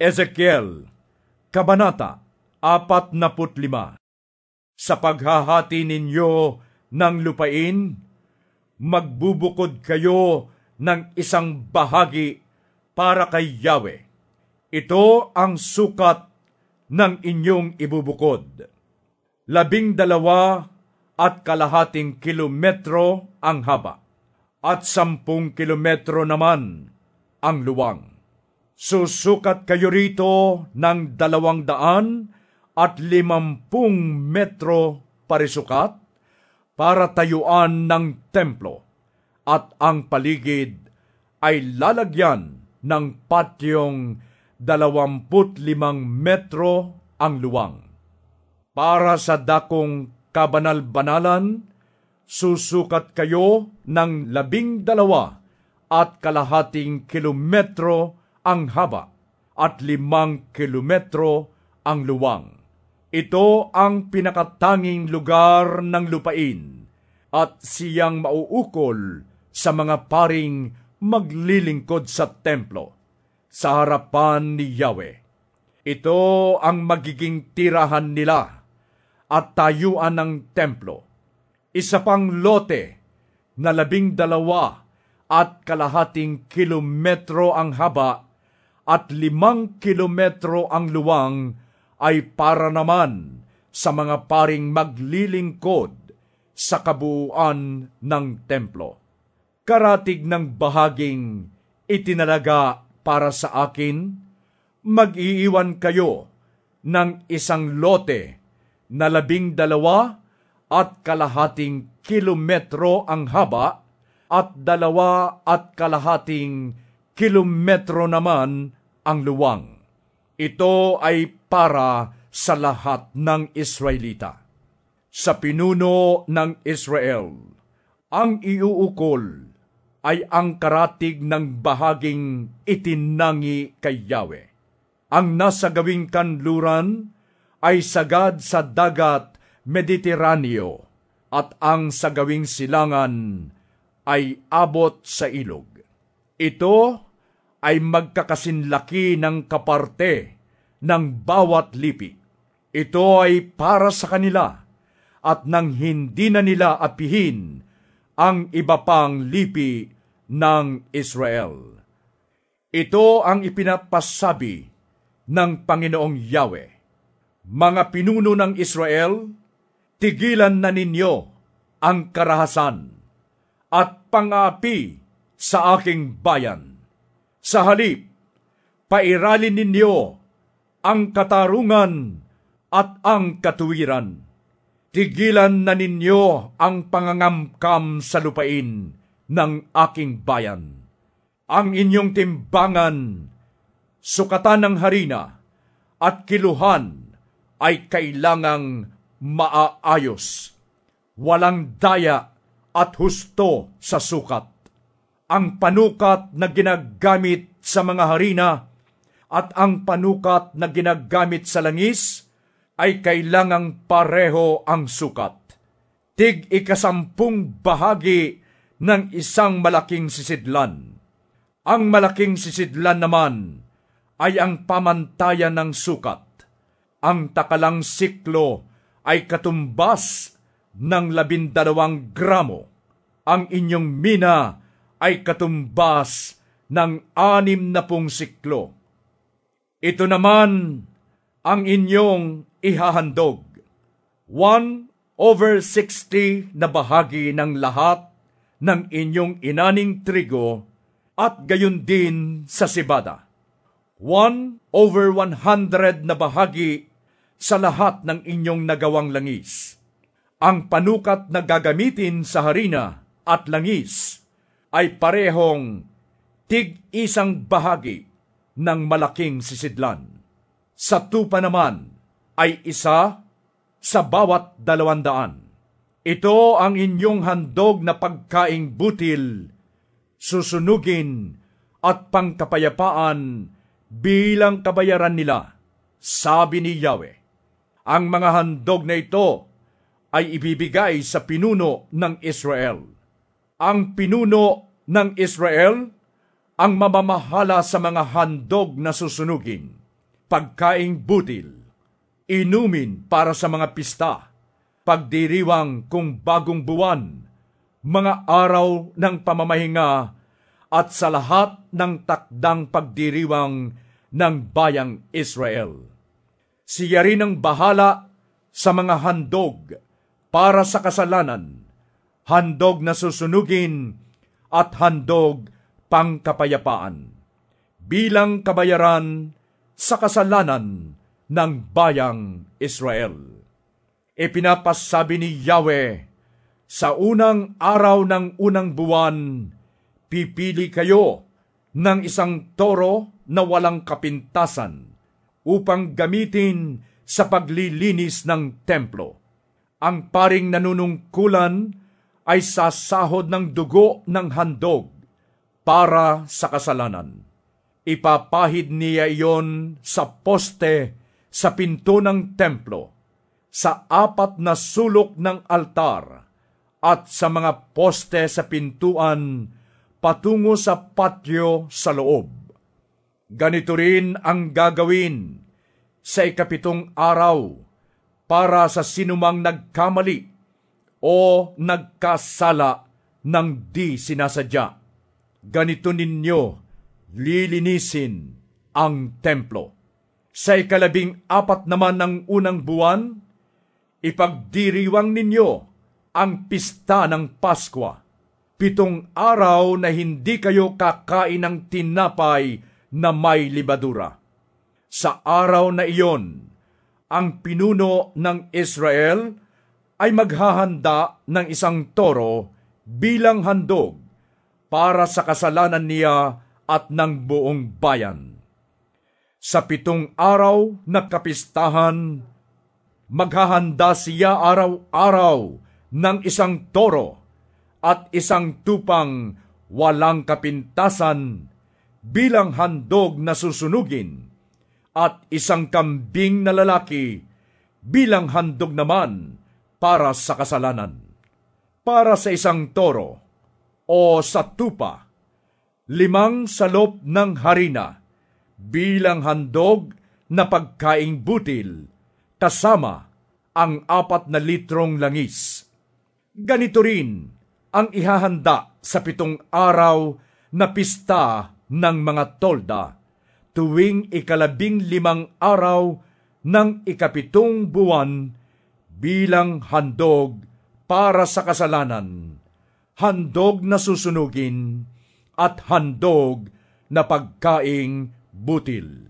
Ezekiel, Kabanata 45 Sa paghahati ninyo ng lupain, magbubukod kayo ng isang bahagi para kay Yahweh. Ito ang sukat ng inyong ibubukod. Labing dalawa at kalahating kilometro ang haba at sampung kilometro naman ang luwang. Susukat kayo rito ng dalawang daan at limampung metro parisukat para tayuan ng templo at ang paligid ay lalagyan ng patyong dalawamput limang metro ang luwang. Para sa dakong kabanal-banalan, susukat kayo ng labing dalawa at kalahating kilometro ang haba at limang kilometro ang luwang. Ito ang pinakatanging lugar ng lupain at siyang mauukol sa mga paring maglilingkod sa templo sa harapan ni Yahweh. Ito ang magiging tirahan nila at tayuan ng templo. Isa pang lote na labing dalawa at kalahating kilometro ang haba at limang kilometro ang luwang ay para naman sa mga paring maglilingkod sa kabuuan ng templo. Karatig ng bahaging itinalaga para sa akin, mag-iiwan kayo ng isang lote na labing dalawa at kalahating kilometro ang haba at dalawa at kalahating kilometro naman ang luwang. Ito ay para sa lahat ng Israelita. Sa pinuno ng Israel, ang iuukol ay ang karatig ng bahaging itinangi kay Yahweh. Ang nasa gawing kanluran ay sagad sa dagat Mediteraneo at ang sa gawing silangan ay abot sa ilog. Ito ay magkakasinlaki ng kaparte ng bawat lipi. Ito ay para sa kanila at nang hindi na nila apihin ang iba pang lipi ng Israel. Ito ang ipinapasabi ng Panginoong Yahweh. Mga pinuno ng Israel, tigilan na ninyo ang karahasan at pangapi sa aking bayan sa halip, pairalin ninyo ang katarungan at ang katuwiran. Tigilan na ninyo ang pangangamkam sa lupain ng aking bayan. Ang inyong timbangan, sukatan ng harina, at kiluhan ay kailangang maaayos. Walang daya at husto sa sukat ang panukat na ginagamit sa mga harina at ang panukat na ginagamit sa langis ay kailangang pareho ang sukat. Tig ikasampung bahagi ng isang malaking sisidlan. Ang malaking sisidlan naman ay ang pamantayan ng sukat. Ang takalang siklo ay katumbas ng labindalawang gramo. Ang inyong mina ay katumbas ng anim na pong siklo. Ito naman ang inyong ihahandog. One over sixty na bahagi ng lahat ng inyong inaning trigo at gayon din sa sibada. One over one hundred na bahagi sa lahat ng inyong nagawang langis. Ang panukat na gagamitin sa harina at langis ay parehong tig-isang bahagi ng malaking sisidlan. Sa tupa naman ay isa sa bawat dalawandaan. Ito ang inyong handog na pagkaing butil, susunugin at pangkapayapaan bilang kabayaran nila, sabi ni Yahweh. Ang mga handog na ito ay ibibigay sa pinuno ng Israel ang pinuno ng Israel ang mamamahala sa mga handog na susunugin. pagkaing butil, inumin para sa mga pista, pagdiriwang kung bagong buwan, mga araw ng pamamahinga, at sa lahat ng takdang pagdiriwang ng bayang Israel. Siya rin ang bahala sa mga handog para sa kasalanan, handog na susunugin at handog pangkapayapaan, bilang kabayaran sa kasalanan ng bayang Israel. Ipinapasabi ni Yahweh, sa unang araw ng unang buwan, pipili kayo ng isang toro na walang kapintasan upang gamitin sa paglilinis ng templo. Ang paring nanunungkulan ay sasahod ng dugo ng handog para sa kasalanan. Ipapahid niya iyon sa poste sa pinto ng templo, sa apat na sulok ng altar, at sa mga poste sa pintuan patungo sa patio sa loob. Ganito rin ang gagawin sa ikapitong araw para sa sinumang nagkamali o nagkasala ng di sinasadya. Ganito ninyo lilinisin ang templo. Sa ikalabing apat naman ng unang buwan, ipagdiriwang ninyo ang pista ng Paskwa. Pitong araw na hindi kayo kakain ng tinapay na may libadura sa araw na iyon, ang pinuno ng Israel ay maghahanda ng isang toro bilang handog para sa kasalanan niya at ng buong bayan. Sa pitong araw na kapistahan, maghahanda siya araw-araw ng isang toro at isang tupang walang kapintasan bilang handog na susunugin at isang kambing na lalaki bilang handog naman para sa kasalanan. Para sa isang toro o sa tupa, limang salop ng harina bilang handog na pagkaing butil kasama ang apat na litrong langis. Ganito rin ang ihahanda sa pitong araw na pista ng mga tolda tuwing ikalabing limang araw ng ikapitong buwan bilang handog para sa kasalanan, handog na susunugin, at handog na pagkaing butil.